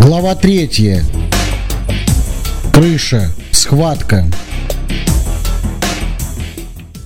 Глава третья. Крыша. Схватка.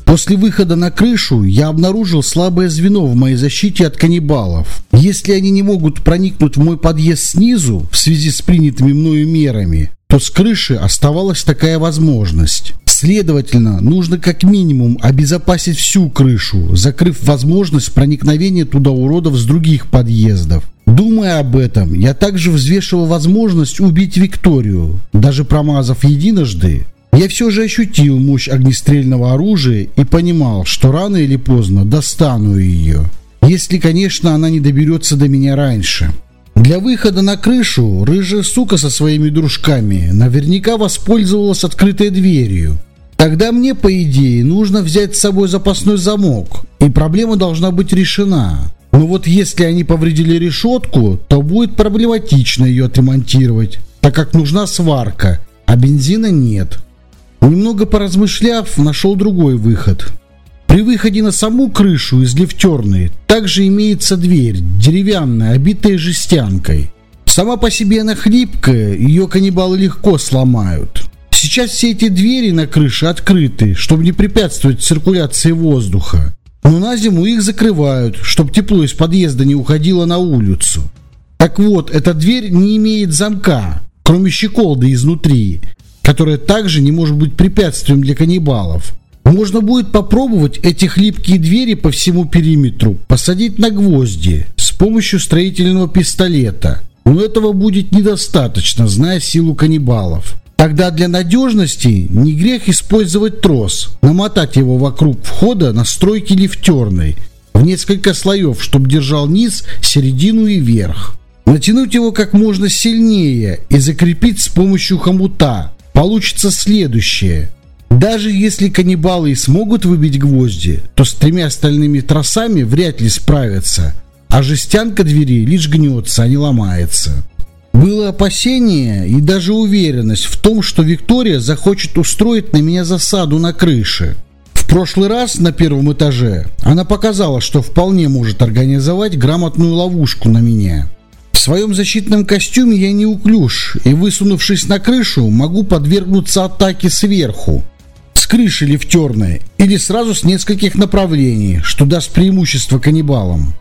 После выхода на крышу я обнаружил слабое звено в моей защите от каннибалов. Если они не могут проникнуть в мой подъезд снизу в связи с принятыми мною мерами, то с крыши оставалась такая возможность. Следовательно, нужно как минимум обезопасить всю крышу, закрыв возможность проникновения туда уродов с других подъездов. Думая об этом, я также взвешивал возможность убить Викторию. Даже промазав единожды, я все же ощутил мощь огнестрельного оружия и понимал, что рано или поздно достану ее. Если, конечно, она не доберется до меня раньше. Для выхода на крышу рыжая сука со своими дружками наверняка воспользовалась открытой дверью. Тогда мне, по идее, нужно взять с собой запасной замок, и проблема должна быть решена. Но вот если они повредили решетку, то будет проблематично ее отремонтировать, так как нужна сварка, а бензина нет. Немного поразмышляв, нашел другой выход. При выходе на саму крышу из лифтерной также имеется дверь, деревянная, обитая жестянкой. Сама по себе она хлипкая, ее каннибалы легко сломают. Сейчас все эти двери на крыше открыты, чтобы не препятствовать циркуляции воздуха. Но на зиму их закрывают, чтобы тепло из подъезда не уходило на улицу. Так вот, эта дверь не имеет замка, кроме щеколды изнутри, которая также не может быть препятствием для каннибалов. Можно будет попробовать эти хлипкие двери по всему периметру посадить на гвозди с помощью строительного пистолета. Но этого будет недостаточно, зная силу каннибалов. Тогда для надежности не грех использовать трос, намотать его вокруг входа на стройки лифтерной в несколько слоев, чтобы держал низ, середину и верх. Натянуть его как можно сильнее и закрепить с помощью хомута. Получится следующее. Даже если каннибалы и смогут выбить гвозди, то с тремя остальными тросами вряд ли справятся, а жестянка двери лишь гнется, а не ломается. Было опасение и даже уверенность в том, что Виктория захочет устроить на меня засаду на крыше. В прошлый раз на первом этаже она показала, что вполне может организовать грамотную ловушку на меня. В своем защитном костюме я не уклюж, и высунувшись на крышу, могу подвергнуться атаке сверху, с крыши лифтерной, или сразу с нескольких направлений, что даст преимущество каннибалам.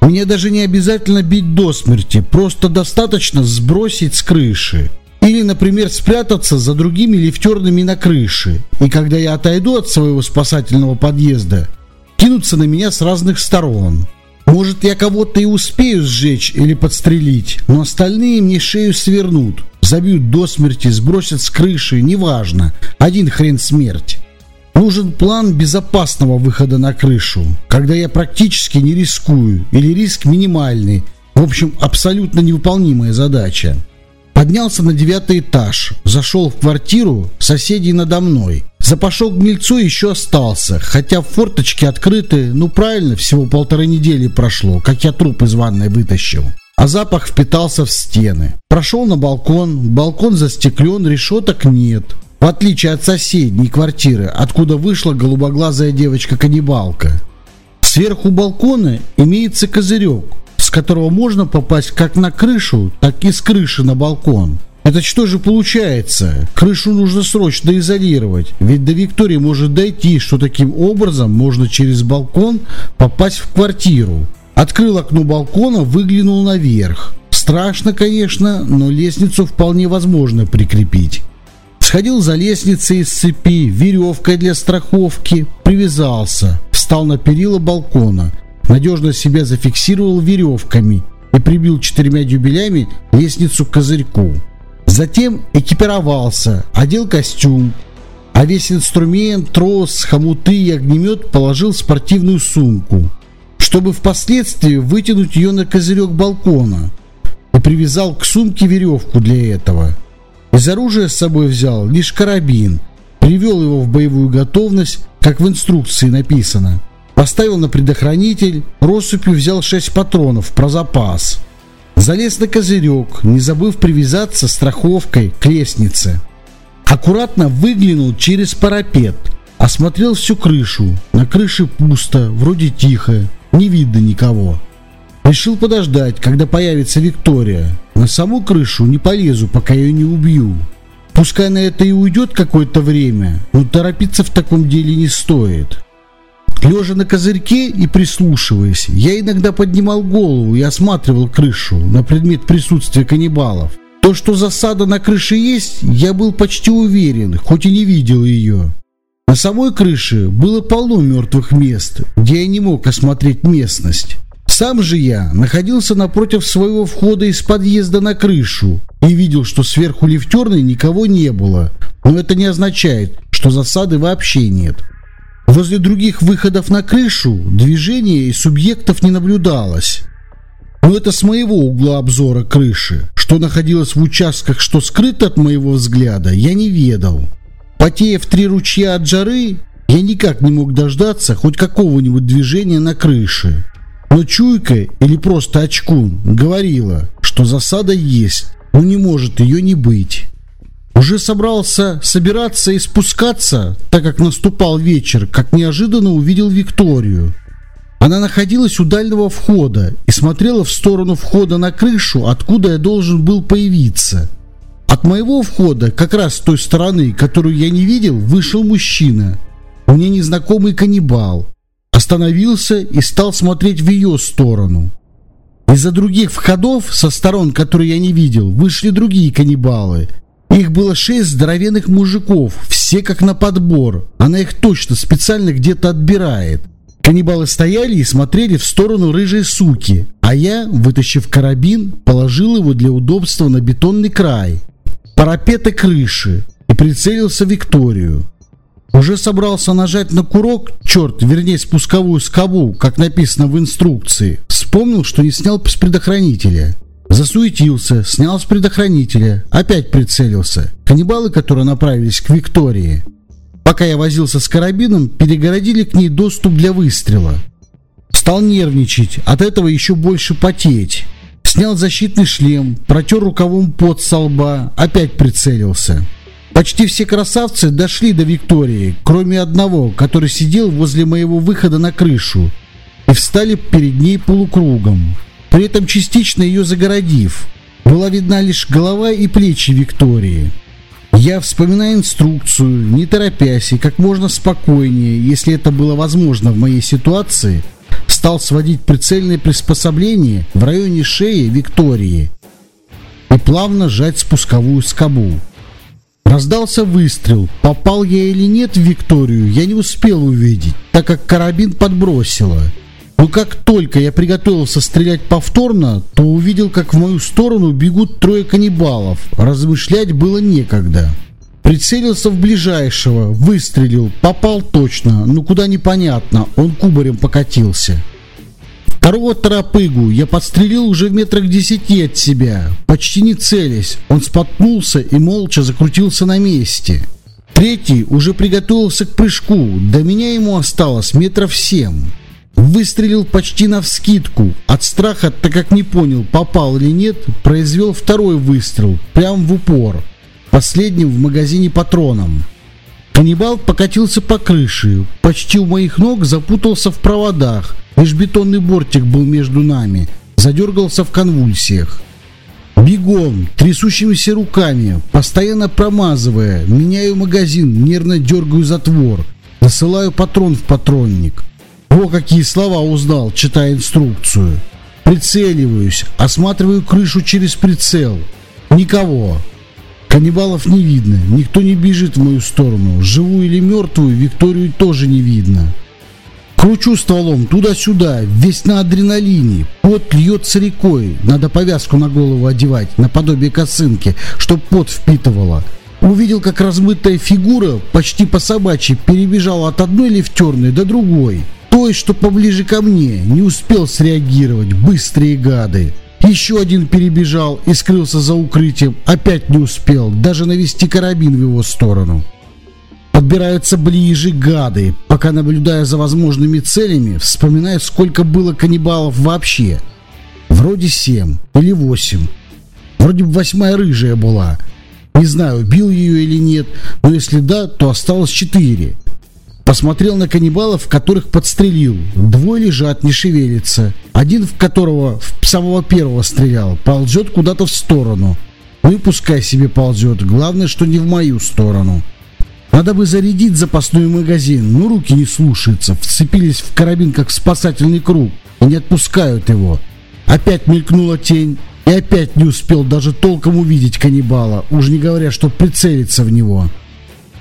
Мне даже не обязательно бить до смерти, просто достаточно сбросить с крыши. Или, например, спрятаться за другими лифтерными на крыше. И когда я отойду от своего спасательного подъезда, кинуться на меня с разных сторон. Может, я кого-то и успею сжечь или подстрелить, но остальные мне шею свернут, забьют до смерти, сбросят с крыши, неважно. Один хрен смерть. Нужен план безопасного выхода на крышу, когда я практически не рискую или риск минимальный. В общем, абсолютно невыполнимая задача. Поднялся на девятый этаж, зашел в квартиру соседей надо мной. Запашок гнильцу еще остался, хотя форточки открыты, ну правильно, всего полторы недели прошло, как я труп из ванной вытащил. А запах впитался в стены. Прошел на балкон, балкон застеклен, решеток нет. В отличие от соседней квартиры, откуда вышла голубоглазая девочка-каннибалка. Сверху балкона имеется козырек, с которого можно попасть как на крышу, так и с крыши на балкон. Это что же получается? Крышу нужно срочно изолировать, ведь до Виктории может дойти, что таким образом можно через балкон попасть в квартиру. Открыл окно балкона, выглянул наверх. Страшно, конечно, но лестницу вполне возможно прикрепить. Сходил за лестницей из цепи, веревкой для страховки, привязался, встал на перила балкона, надежно себя зафиксировал веревками и прибил четырьмя дюбелями лестницу к козырьку. Затем экипировался, одел костюм, а весь инструмент, трос, хомуты и огнемет положил в спортивную сумку, чтобы впоследствии вытянуть ее на козырек балкона и привязал к сумке веревку для этого – из оружия с собой взял лишь карабин, привел его в боевую готовность, как в инструкции написано. Поставил на предохранитель, россыпью взял 6 патронов про запас. Залез на козырек, не забыв привязаться страховкой к лестнице. Аккуратно выглянул через парапет, осмотрел всю крышу. На крыше пусто, вроде тихо, не видно никого. Решил подождать, когда появится Виктория. На саму крышу не полезу, пока ее не убью. Пускай на это и уйдет какое-то время, но торопиться в таком деле не стоит. Лежа на козырьке и прислушиваясь, я иногда поднимал голову и осматривал крышу на предмет присутствия каннибалов. То, что засада на крыше есть, я был почти уверен, хоть и не видел ее. На самой крыше было полно мертвых мест, где я не мог осмотреть местность. Сам же я находился напротив своего входа из подъезда на крышу и видел, что сверху лифтерной никого не было, но это не означает, что засады вообще нет. Возле других выходов на крышу движения и субъектов не наблюдалось. Но это с моего угла обзора крыши. Что находилось в участках, что скрыто от моего взгляда, я не ведал. Потея в три ручья от жары, я никак не мог дождаться хоть какого-нибудь движения на крыше. Но чуйка или просто очкун говорила, что засада есть, но не может ее не быть. Уже собрался собираться и спускаться, так как наступал вечер, как неожиданно увидел Викторию. Она находилась у дальнего входа и смотрела в сторону входа на крышу, откуда я должен был появиться. От моего входа, как раз с той стороны, которую я не видел, вышел мужчина. Мне незнакомый каннибал. Остановился и стал смотреть в ее сторону. Из-за других входов, со сторон, которые я не видел, вышли другие каннибалы – их было шесть здоровенных мужиков, все как на подбор. Она их точно специально где-то отбирает. Каннибалы стояли и смотрели в сторону рыжей суки, а я, вытащив карабин, положил его для удобства на бетонный край, парапеты крыши и прицелился в Викторию. Уже собрался нажать на курок, черт, вернее спусковую скобу, как написано в инструкции. Вспомнил, что не снял с предохранителя. Засуетился, снял с предохранителя, опять прицелился. Каннибалы, которые направились к Виктории, пока я возился с карабином, перегородили к ней доступ для выстрела. Стал нервничать, от этого еще больше потеть. Снял защитный шлем, протер рукавом под со лба, опять прицелился. Почти все красавцы дошли до Виктории, кроме одного, который сидел возле моего выхода на крышу, и встали перед ней полукругом при этом частично ее загородив. Была видна лишь голова и плечи Виктории. Я, вспоминая инструкцию, не торопясь и как можно спокойнее, если это было возможно в моей ситуации, стал сводить прицельное приспособление в районе шеи Виктории и плавно сжать спусковую скобу. Раздался выстрел. Попал я или нет в Викторию, я не успел увидеть, так как карабин подбросило. Но как только я приготовился стрелять повторно, то увидел, как в мою сторону бегут трое каннибалов. Размышлять было некогда. Прицелился в ближайшего, выстрелил, попал точно, но куда непонятно, он кубарем покатился. Второго торопыгу я подстрелил уже в метрах десяти от себя, почти не целясь. Он споткнулся и молча закрутился на месте. Третий уже приготовился к прыжку, до меня ему осталось метров семь. Выстрелил почти навскидку. От страха, так как не понял, попал или нет, произвел второй выстрел, прямо в упор. Последним в магазине патроном. Каннибал покатился по крыше, почти у моих ног запутался в проводах, лишь бетонный бортик был между нами, задергался в конвульсиях. Бегом, трясущимися руками, постоянно промазывая, меняю магазин, нервно дергаю затвор, засылаю патрон в патронник. О, какие слова узнал, читая инструкцию. Прицеливаюсь, осматриваю крышу через прицел. Никого. Каннибалов не видно, никто не бежит в мою сторону. Живую или мертвую Викторию тоже не видно. Кручу стволом туда-сюда, весь на адреналине. Пот льется рекой. Надо повязку на голову одевать, наподобие косынки, чтоб пот впитывала. Увидел, как размытая фигура почти по собачьи перебежала от одной лифтерной до другой. Той, что поближе ко мне, не успел среагировать, быстрые гады. Еще один перебежал и скрылся за укрытием, опять не успел, даже навести карабин в его сторону. Подбираются ближе гады, пока, наблюдая за возможными целями, вспоминают, сколько было каннибалов вообще. Вроде семь или восемь. Вроде бы восьмая рыжая была. Не знаю, убил ее или нет, но если да, то осталось четыре. Посмотрел на каннибалов, которых подстрелил. Двое лежат, не шевелятся. Один, в которого в самого первого стрелял, ползет куда-то в сторону. Ну и пускай себе ползет. Главное, что не в мою сторону. Надо бы зарядить запасной магазин, но руки не слушаются. Вцепились в карабин, как в спасательный круг, и не отпускают его. Опять мелькнула тень, и опять не успел даже толком увидеть каннибала, уж не говоря, что прицелиться в него.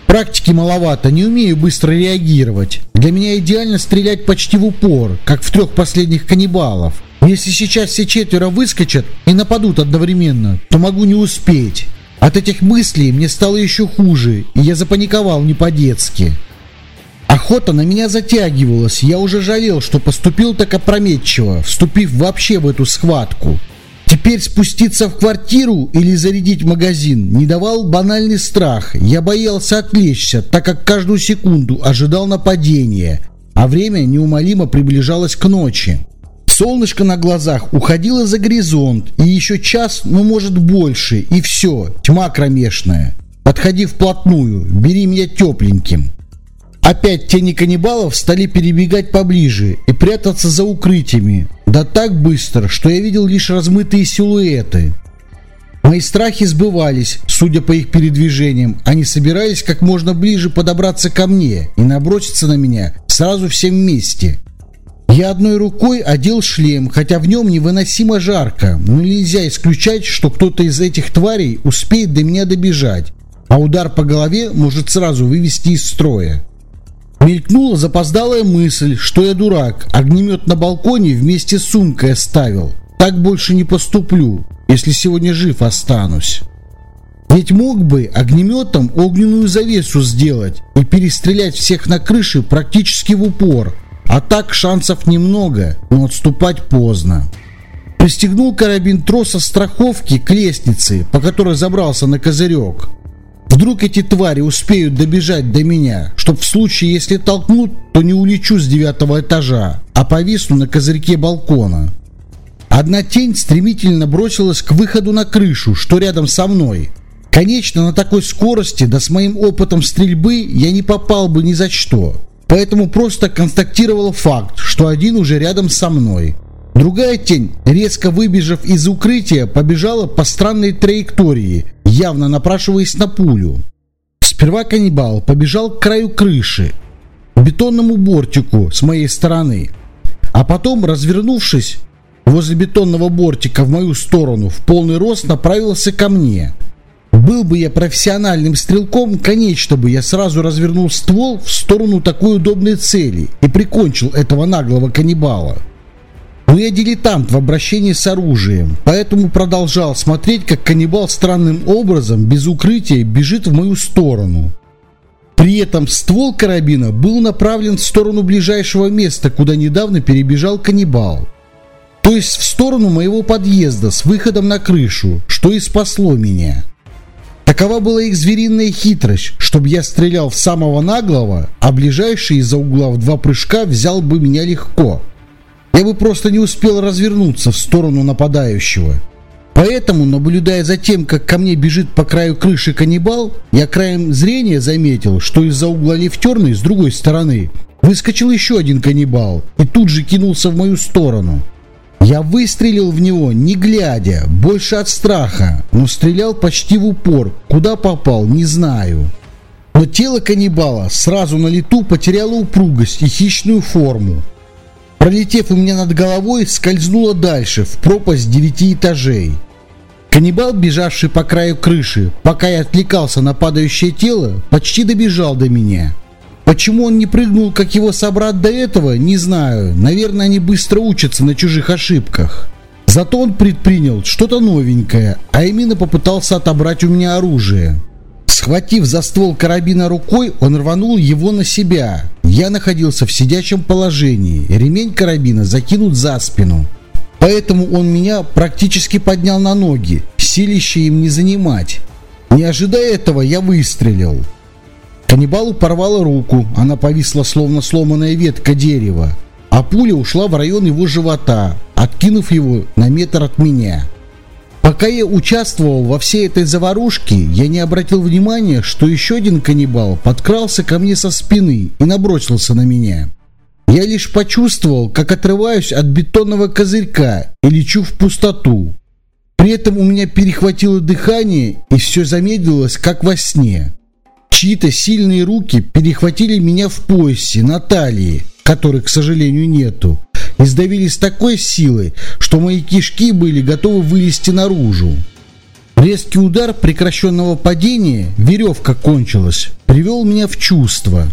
Практики маловато, не умею быстро реагировать. Для меня идеально стрелять почти в упор, как в трех последних каннибалов. Если сейчас все четверо выскочат и нападут одновременно, то могу не успеть. От этих мыслей мне стало еще хуже, и я запаниковал не по-детски. Охота на меня затягивалась, я уже жалел, что поступил так опрометчиво, вступив вообще в эту схватку. Теперь спуститься в квартиру или зарядить магазин не давал банальный страх. Я боялся отвлечься, так как каждую секунду ожидал нападения, а время неумолимо приближалось к ночи. Солнышко на глазах уходило за горизонт, и еще час, ну может больше, и все, тьма кромешная. Подходи вплотную, бери меня тепленьким. Опять тени каннибалов стали перебегать поближе и прятаться за укрытиями, да так быстро, что я видел лишь размытые силуэты. Мои страхи сбывались, судя по их передвижениям. Они собирались как можно ближе подобраться ко мне и наброситься на меня сразу всем вместе. Я одной рукой одел шлем, хотя в нем невыносимо жарко, но нельзя исключать, что кто-то из этих тварей успеет до меня добежать, а удар по голове может сразу вывести из строя. Мелькнула запоздалая мысль, что я дурак, огнемет на балконе вместе с сумкой оставил. Так больше не поступлю, если сегодня жив останусь. Ведь мог бы огнеметом огненную завесу сделать и перестрелять всех на крыше практически в упор. А так шансов немного, но отступать поздно. Пристегнул карабин троса страховки к лестнице, по которой забрался на козырек. Вдруг эти твари успеют добежать до меня, чтоб в случае, если толкнут, то не улечу с девятого этажа, а повисну на козырьке балкона. Одна тень стремительно бросилась к выходу на крышу, что рядом со мной. Конечно, на такой скорости, да с моим опытом стрельбы, я не попал бы ни за что. Поэтому просто констатировал факт, что один уже рядом со мной. Другая тень, резко выбежав из укрытия, побежала по странной траектории, явно напрашиваясь на пулю. Сперва каннибал побежал к краю крыши, к бетонному бортику с моей стороны, а потом, развернувшись возле бетонного бортика в мою сторону, в полный рост направился ко мне. Был бы я профессиональным стрелком, конечно бы я сразу развернул ствол в сторону такой удобной цели и прикончил этого наглого каннибала. Но я дилетант в обращении с оружием, поэтому продолжал смотреть, как каннибал странным образом, без укрытия, бежит в мою сторону. При этом ствол карабина был направлен в сторону ближайшего места, куда недавно перебежал каннибал. То есть в сторону моего подъезда с выходом на крышу, что и спасло меня. Такова была их звериная хитрость, чтобы я стрелял в самого наглого, а ближайший из-за угла в два прыжка взял бы меня легко – я бы просто не успел развернуться в сторону нападающего. Поэтому, наблюдая за тем, как ко мне бежит по краю крыши каннибал, я краем зрения заметил, что из-за угла лифтерной с другой стороны выскочил еще один каннибал и тут же кинулся в мою сторону. Я выстрелил в него, не глядя, больше от страха, но стрелял почти в упор. Куда попал, не знаю. Но тело каннибала сразу на лету потеряло упругость и хищную форму пролетев у меня над головой, скользнула дальше, в пропасть девяти этажей. Каннибал, бежавший по краю крыши, пока я отвлекался на падающее тело, почти добежал до меня. Почему он не прыгнул, как его собрат до этого, не знаю. Наверное, они быстро учатся на чужих ошибках. Зато он предпринял что-то новенькое, а именно попытался отобрать у меня оружие. Схватив за ствол карабина рукой, он рванул его на себя. Я находился в сидячем положении, ремень карабина закинут за спину. Поэтому он меня практически поднял на ноги, силище им не занимать. Не ожидая этого, я выстрелил. Каннибалу порвала руку, она повисла словно сломанная ветка дерева, а пуля ушла в район его живота, откинув его на метр от меня. Пока я участвовал во всей этой заварушке, я не обратил внимания, что еще один каннибал подкрался ко мне со спины и набросился на меня. Я лишь почувствовал, как отрываюсь от бетонного козырька и лечу в пустоту. При этом у меня перехватило дыхание и все замедлилось, как во сне. Чьи-то сильные руки перехватили меня в поясе, на талии, которой, к сожалению, нету, и сдавили с такой силой, что мои кишки были готовы вылезти наружу. Резкий удар прекращенного падения, веревка кончилась, привел меня в чувство.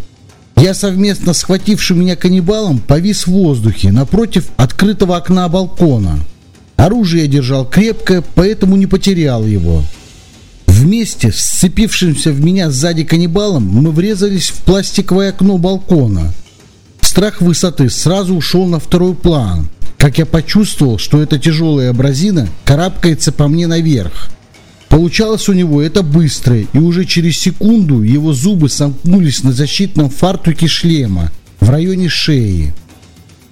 Я совместно схватившим меня каннибалом повис в воздухе напротив открытого окна балкона. Оружие я держал крепко, поэтому не потерял его. Вместе с сцепившимся в меня сзади каннибалом мы врезались в пластиковое окно балкона. Страх высоты сразу ушел на второй план, как я почувствовал, что эта тяжелая абразина карабкается по мне наверх. Получалось у него это быстро, и уже через секунду его зубы сомкнулись на защитном фартуке шлема в районе шеи.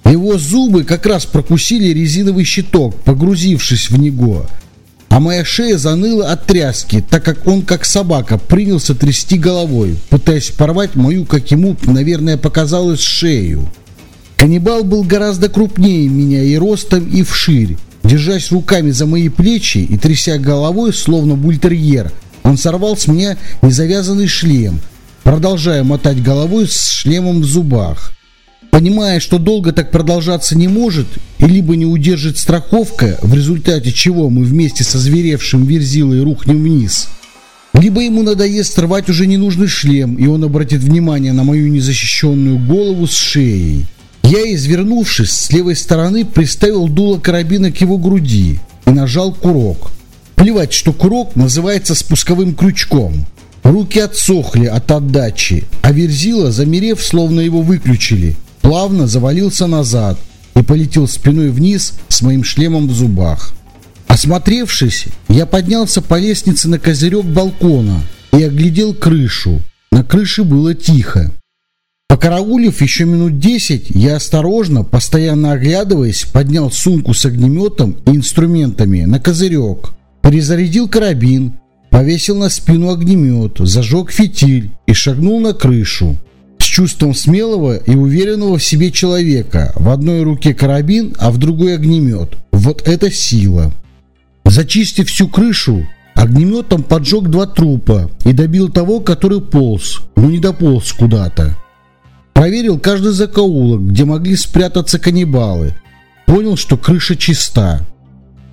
Его зубы как раз прокусили резиновый щиток, погрузившись в него, а моя шея заныла от тряски, так как он, как собака, принялся трясти головой, пытаясь порвать мою, как ему, наверное, показалось, шею. Каннибал был гораздо крупнее меня и ростом, и вширь. Держась руками за мои плечи и тряся головой, словно бультерьер, он сорвал с меня незавязанный шлем, продолжая мотать головой с шлемом в зубах. Понимая, что долго так продолжаться не может, и либо не удержит страховка, в результате чего мы вместе со зверевшим Верзилой рухнем вниз, либо ему надоест рвать уже ненужный шлем, и он обратит внимание на мою незащищенную голову с шеей. Я, извернувшись с левой стороны, приставил дуло карабина к его груди и нажал курок. Плевать, что курок называется спусковым крючком. Руки отсохли от отдачи, а Верзила, замерев, словно его выключили, плавно завалился назад и полетел спиной вниз с моим шлемом в зубах. Осмотревшись, я поднялся по лестнице на козырек балкона и оглядел крышу. На крыше было тихо. Покараулив еще минут десять, я осторожно, постоянно оглядываясь, поднял сумку с огнеметом и инструментами на козырек, перезарядил карабин, повесил на спину огнемет, зажег фитиль и шагнул на крышу чувством смелого и уверенного в себе человека. В одной руке карабин, а в другой огнемет. Вот это сила. Зачистив всю крышу, огнеметом поджег два трупа и добил того, который полз, но не дополз куда-то. Проверил каждый закоулок, где могли спрятаться каннибалы. Понял, что крыша чиста.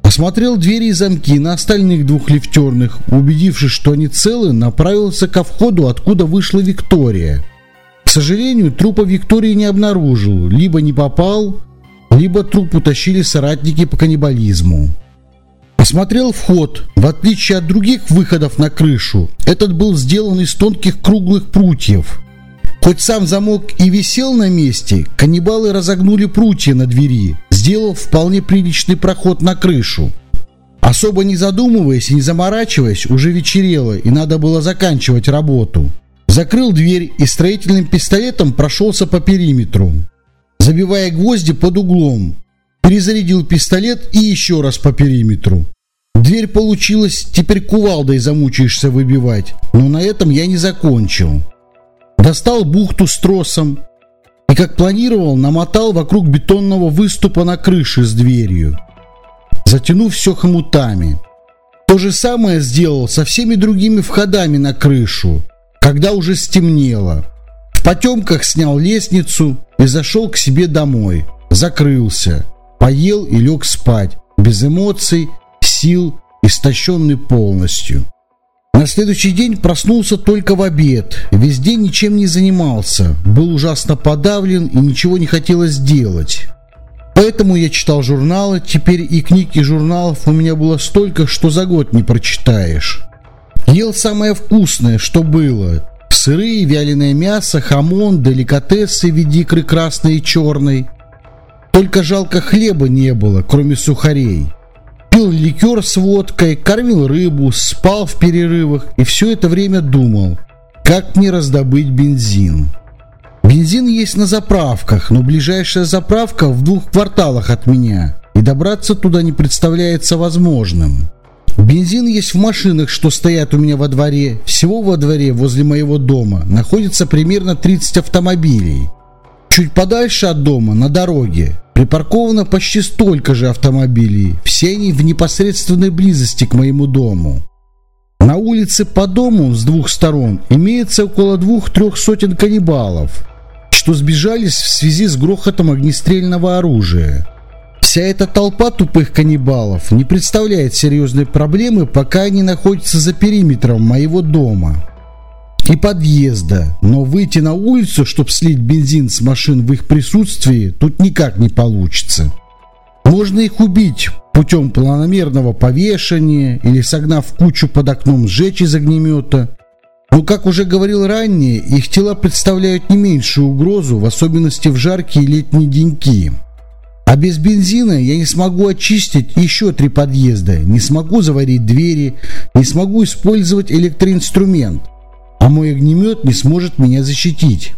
Осмотрел двери и замки на остальных двух лифтерных, убедившись, что они целы, направился ко входу, откуда вышла Виктория. Сожалению, трупа Виктории не обнаружил, либо не попал, либо труп утащили соратники по каннибализму. Осмотрел вход. В отличие от других выходов на крышу, этот был сделан из тонких круглых прутьев. Хоть сам замок и висел на месте, каннибалы разогнули прутья на двери, сделав вполне приличный проход на крышу. Особо не задумываясь и не заморачиваясь, уже вечерело и надо было заканчивать работу. Закрыл дверь и строительным пистолетом прошелся по периметру, забивая гвозди под углом. Перезарядил пистолет и еще раз по периметру. Дверь получилась, теперь кувалдой замучаешься выбивать, но на этом я не закончил. Достал бухту с тросом и, как планировал, намотал вокруг бетонного выступа на крыше с дверью, затянув все хомутами. То же самое сделал со всеми другими входами на крышу когда уже стемнело. В потемках снял лестницу и зашел к себе домой. Закрылся, поел и лег спать, без эмоций, сил, истощенный полностью. На следующий день проснулся только в обед. Весь день ничем не занимался. Был ужасно подавлен и ничего не хотелось делать. Поэтому я читал журналы. Теперь и книг, и журналов у меня было столько, что за год не прочитаешь. Ел самое вкусное, что было. Сырые, вяленое мясо, хамон, деликатесы в виде икры красной и черной. Только жалко хлеба не было, кроме сухарей. Пил ликер с водкой, кормил рыбу, спал в перерывах и все это время думал, как мне раздобыть бензин. Бензин есть на заправках, но ближайшая заправка в двух кварталах от меня, и добраться туда не представляется возможным. Бензин есть в машинах, что стоят у меня во дворе. Всего во дворе возле моего дома находится примерно 30 автомобилей. Чуть подальше от дома, на дороге, припарковано почти столько же автомобилей. Все они в непосредственной близости к моему дому. На улице по дому с двух сторон имеется около двух-трех сотен каннибалов, что сбежались в связи с грохотом огнестрельного оружия. Вся эта толпа тупых каннибалов не представляет серьезной проблемы, пока они находятся за периметром моего дома и подъезда, но выйти на улицу, чтобы слить бензин с машин в их присутствии, тут никак не получится. Можно их убить путем планомерного повешения или согнав кучу под окном сжечь из огнемета. Но, как уже говорил ранее, их тела представляют не меньшую угрозу, в особенности в жаркие летние деньки. А без бензина я не смогу очистить еще три подъезда, не смогу заварить двери, не смогу использовать электроинструмент, а мой огнемет не сможет меня защитить.